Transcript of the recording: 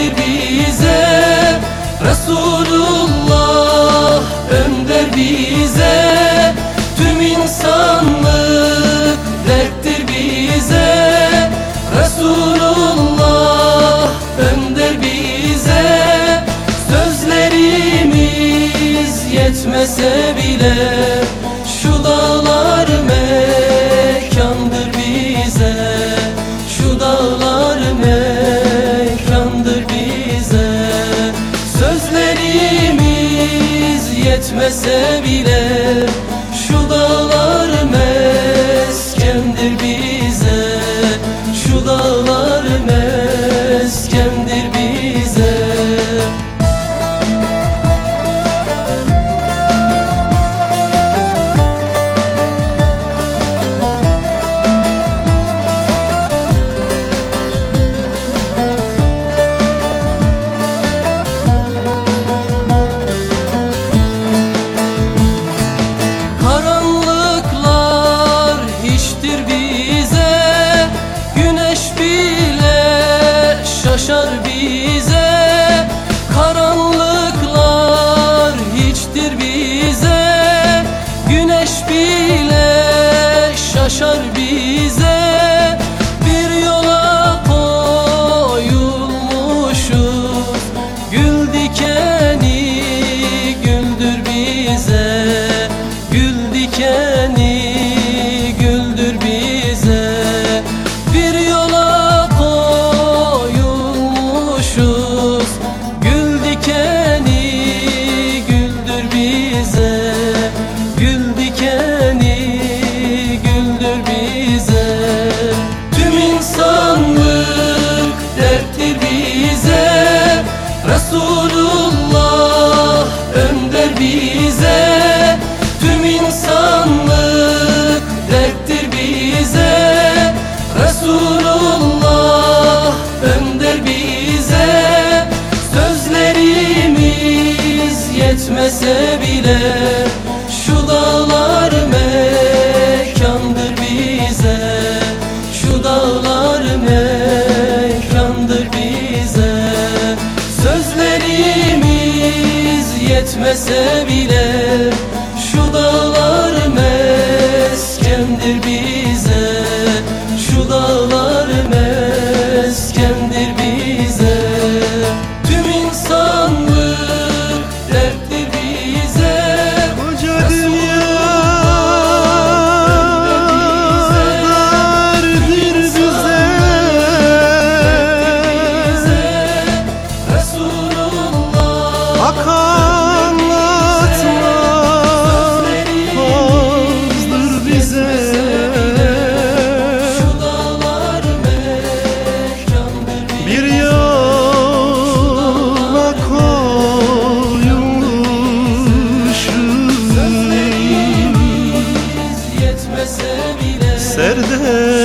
etti bize. Resulullah önder bize. Tüm insanlık derttir bize. Resulullah önder bize. Sözlerimiz yetmese bile. سبيله Should bir etmese bile Şu dağlar mekandır bize. Şu dağlar mekandır bize. Sözlerimiz yetmese bile سرده